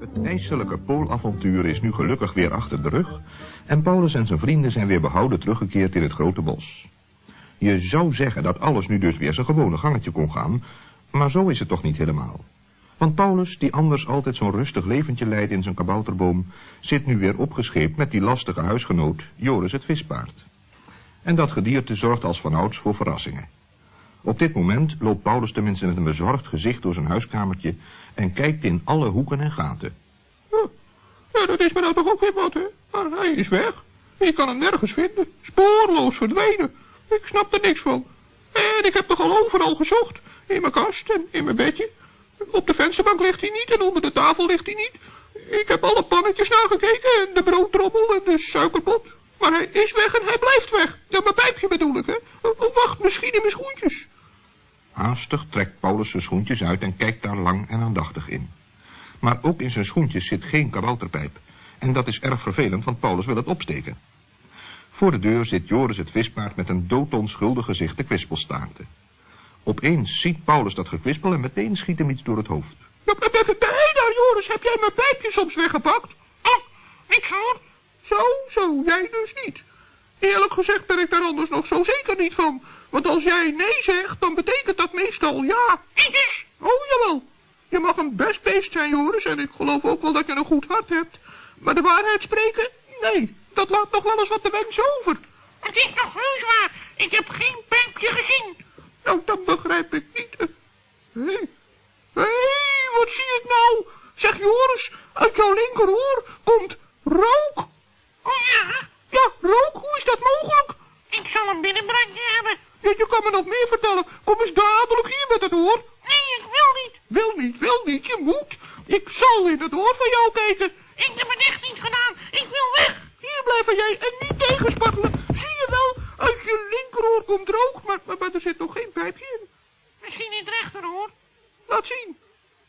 Het ijselijke poolavontuur is nu gelukkig weer achter de rug en Paulus en zijn vrienden zijn weer behouden teruggekeerd in het grote bos. Je zou zeggen dat alles nu dus weer zijn gewone gangetje kon gaan, maar zo is het toch niet helemaal. Want Paulus, die anders altijd zo'n rustig leventje leidt in zijn kabouterboom, zit nu weer opgescheept met die lastige huisgenoot, Joris het vispaard. En dat gedierte zorgt als vanouds voor verrassingen. Op dit moment loopt Paulus tenminste met een bezorgd gezicht door zijn huiskamertje en kijkt in alle hoeken en gaten. Ja, dat is me nou toch ook weer wat, hè? Maar hij is weg. Je kan hem nergens vinden. Spoorloos verdwenen. Ik snap er niks van. En ik heb toch al overal gezocht. In mijn kast en in mijn bedje. Op de vensterbank ligt hij niet en onder de tafel ligt hij niet. Ik heb alle pannetjes nagekeken en de broodtrommel en de suikerpot. Maar hij is weg en hij blijft weg. Ja, mijn pijpje bedoel ik, hè. Wacht, misschien in mijn schoentjes. Haastig trekt Paulus zijn schoentjes uit en kijkt daar lang en aandachtig in. Maar ook in zijn schoentjes zit geen kabouterpijp. En dat is erg vervelend, want Paulus wil het opsteken. Voor de deur zit Joris het vispaard met een doodonschuldig gezicht te kwispelstaarten. Opeens ziet Paulus dat gekwispel en meteen schiet hem iets door het hoofd. Hé daar, Joris, heb jij mijn pijpje soms weggepakt? Oh, niks hoor. Zo, zo, jij dus niet. Eerlijk gezegd ben ik daar anders nog zo zeker niet van. Want als jij nee zegt, dan betekent dat meestal ja. Oh, jawel. Je mag een best beest zijn, Joris, en ik geloof ook wel dat je een goed hart hebt. Maar de waarheid spreken? Nee, dat laat nog wel eens wat te wensen over. Het is toch heus waar. Ik heb geen pijpje gezien. Nou, dan begrijp ik niet. Hé, hey. hey, wat zie ik nou? Zeg Joris, uit jouw linkeroor komt rook. Oh ja? Ja, rook, hoe is dat mogelijk? Ik zal een binnenbrandje hebben. Ja, je kan me nog meer vertellen. Kom eens dadelijk hier met het oor. Nee, ik wil niet. Wil niet, wil niet, je moet. Ik zal in het oor van jou kijken. Ik heb het echt niet gedaan. Ik wil weg. Hier blijven jij en niet tegenspartelen. Zie je wel, uit je linkeroor komt rook, maar, maar, maar er zit nog geen pijpje in. Misschien in het rechteroor. Laat zien.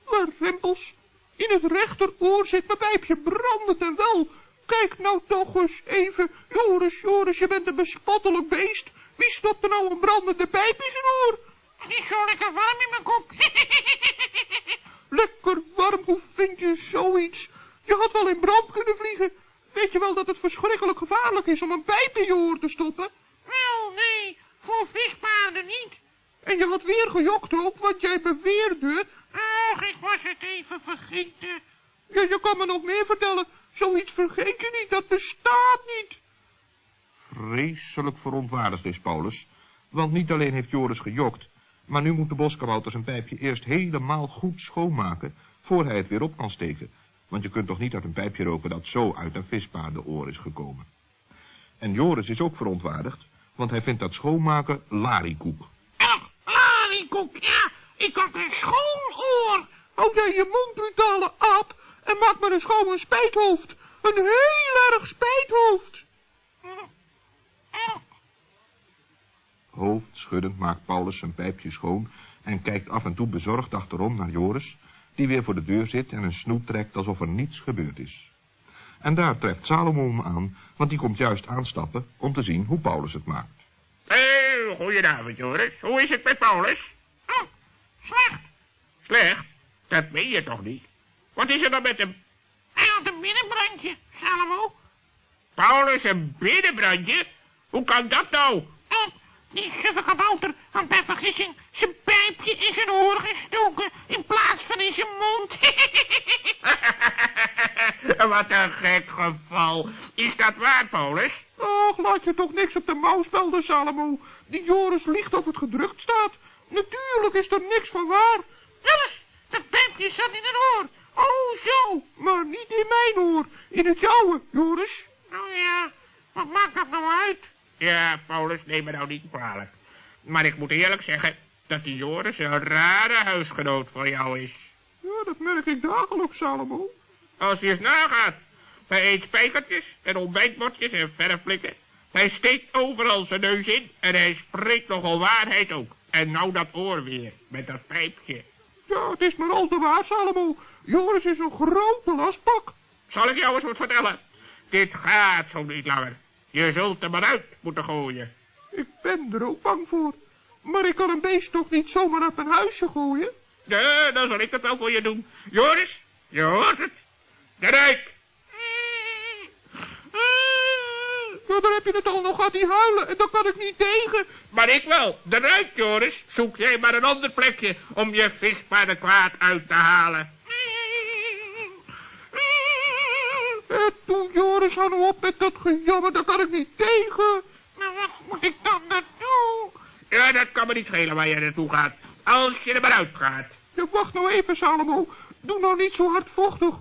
Maar rimpels, in het rechteroor zit mijn pijpje brandend er wel. Kijk nou toch eens even. Joris, Joris, je bent een bespottelijk beest. Wie stopt er nou een brandende pijp in zijn oor? Is zo lekker warm in mijn kop. lekker warm, hoe vind je zoiets? Je had wel in brand kunnen vliegen. Weet je wel dat het verschrikkelijk gevaarlijk is om een pijp in je oor te stoppen? Wel, nee, voor vispaarden niet. En je had weer gejokt ook, want jij beweerde... Och, ik was het even vergeten. Ja, je kan me nog meer vertellen. Zoiets vergeet je niet, dat bestaat niet. Vreselijk verontwaardigd is Paulus, want niet alleen heeft Joris gejokt, maar nu moet de boskabouter zijn pijpje eerst helemaal goed schoonmaken, voor hij het weer op kan steken. Want je kunt toch niet uit een pijpje roken dat zo uit een vispaardenoor is gekomen. En Joris is ook verontwaardigd, want hij vindt dat schoonmaken larikoek. Ach, larikoek, ja, ik had een schoon oor. Hou jij je mond, brutale aap, en maak maar een schoon een spijthoofd. Een heel erg spijthoofd. Hoofdschuddend maakt Paulus zijn pijpje schoon en kijkt af en toe bezorgd achterom naar Joris, die weer voor de deur zit en een snoet trekt alsof er niets gebeurd is. En daar treft Salomo hem aan, want die komt juist aanstappen om te zien hoe Paulus het maakt. Hé, hey, goedenavond Joris. Hoe is het met Paulus? Oh, slecht. Slecht? Dat meen je toch niet? Wat is er dan met hem? Hij had een binnenbrandje, Salomo. Paulus een binnenbrandje? Hoe kan dat nou? Oh, die suffe kabouter had bij vergissing zijn pijpje in zijn oor gestoken in plaats van in zijn mond. Wat een gek geval. Is dat waar, Paulus? Och, laat je toch niks op de mouw spelden, Salomo. Die Joris liegt of het gedrukt staat. Natuurlijk is er niks van waar. Alles, dat pijpje zat in het oor. Oh, zo. Maar niet in mijn oor. In het jouwe, Joris. Oh ja, wat maakt dat nou uit? Ja, Paulus, neem me nou niet kwalijk. Maar ik moet eerlijk zeggen dat die Joris een rare huisgenoot voor jou is. Ja, dat merk ik dagelijks, Salomo. Als je eens nagaat. Hij eet spijkertjes en ontbijtbordjes en verfblikken. Hij steekt overal zijn neus in en hij spreekt nogal waarheid ook. En nou dat oor weer, met dat pijpje. Ja, het is maar al te waar, Salomo. Joris is een grote lastpak. Zal ik jou eens wat vertellen? Dit gaat zo niet langer. Je zult er maar uit moeten gooien. Ik ben er ook bang voor. Maar ik kan een beest toch niet zomaar uit mijn huisje gooien? Nee, dan zal ik dat wel voor je doen. Joris, je hoort het. De ruik. Dan heb je het al nog gaat die huilen en dan kan ik niet tegen. Maar ik wel. De ruik, Joris. Zoek jij maar een ander plekje om je vispaarden kwaad uit te halen. Eh, toen Joris, hou nou op met dat gejammer, daar kan ik niet tegen. Maar wat moet ik dan naartoe? Ja, dat kan me niet schelen waar je naartoe gaat. Als je er maar uitgaat. Ja, wacht nou even, Salomo. Doe nou niet zo hardvochtig.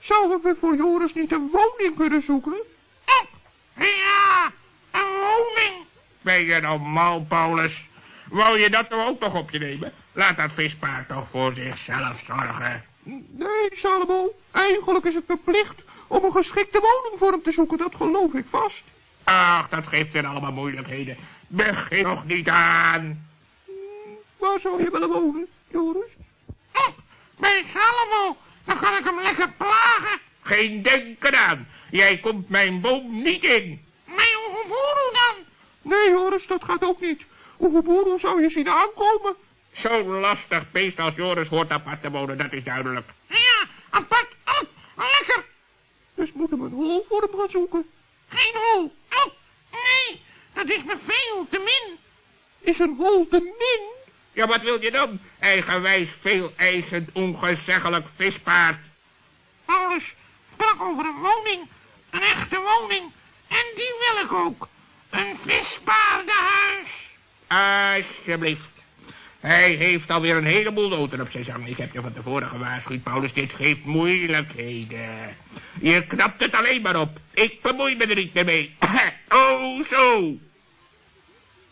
Zouden we voor Joris niet een woning kunnen zoeken? Oh, ja, een woning. Ben je nou mal, Paulus? Wou je dat nou ook nog op je nemen? Laat dat vispaard toch voor zichzelf zorgen. Nee, Salomo. Eigenlijk is het mijn plicht om een geschikte woning voor hem te zoeken. Dat geloof ik vast. Ach, dat geeft weer allemaal moeilijkheden. Begin nog niet aan. Waar zou je willen wonen, Joris? Oh, bij Salomo. Dan kan ik hem lekker. Geen denken aan. Jij komt mijn boom niet in. Mijn Oeguburu dan. Nee, Joris, dat gaat ook niet. Oeguburu zou je zien aankomen. Zo'n lastig beest als Joris hoort apart te wonen, dat is duidelijk. Ja, apart. Oh, lekker. Dus moeten we een hol voor hem gaan zoeken. Geen hol. Oh, nee. Dat is me veel te min. Is een hol te min? Ja, wat wil je dan? Eigenwijs, veel eisend, ongezeggelijk vispaard. Paulus sprak over een woning. Een echte woning. En die wil ik ook. Een vispaardenhuis. Alsjeblieft. Hij heeft alweer een heleboel noten op zijn zang. Ik heb je van tevoren gewaarschuwd, Paulus. Dit geeft moeilijkheden. Je knapt het alleen maar op. Ik bemoei me er niet meer mee. oh, zo.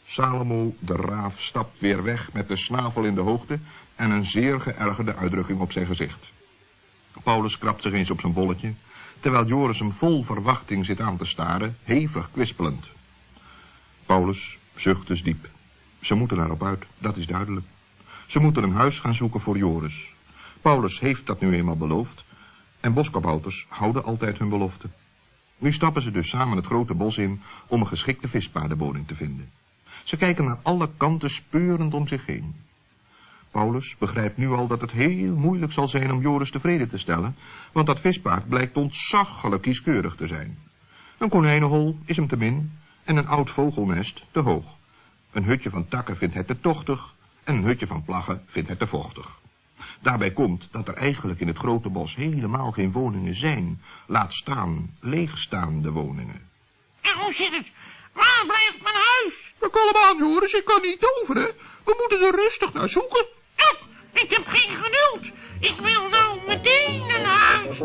Salomo de raaf stapt weer weg met de snavel in de hoogte en een zeer geërgerde uitdrukking op zijn gezicht. Paulus krabt zich eens op zijn bolletje, terwijl Joris hem vol verwachting zit aan te staren, hevig kwispelend. Paulus zucht dus diep. Ze moeten daarop uit, dat is duidelijk. Ze moeten een huis gaan zoeken voor Joris. Paulus heeft dat nu eenmaal beloofd, en boskabouters houden altijd hun belofte. Nu stappen ze dus samen het grote bos in om een geschikte vispaardenwoning te vinden. Ze kijken naar alle kanten speurend om zich heen. Paulus begrijpt nu al dat het heel moeilijk zal zijn om Joris tevreden te stellen, want dat vispaard blijkt ontzaglijk kieskeurig te zijn. Een konijnenhol is hem te min en een oud vogelnest te hoog. Een hutje van takken vindt hij te tochtig en een hutje van plaggen vindt hij te vochtig. Daarbij komt dat er eigenlijk in het grote bos helemaal geen woningen zijn, laat staan leegstaande woningen. En hoe zit het? Waar blijft mijn huis? Maar kalm aan, Joris, ik kan niet over, hè. We moeten er rustig naar zoeken. Ik heb geen geduld. Ik wil nou meteen een huis.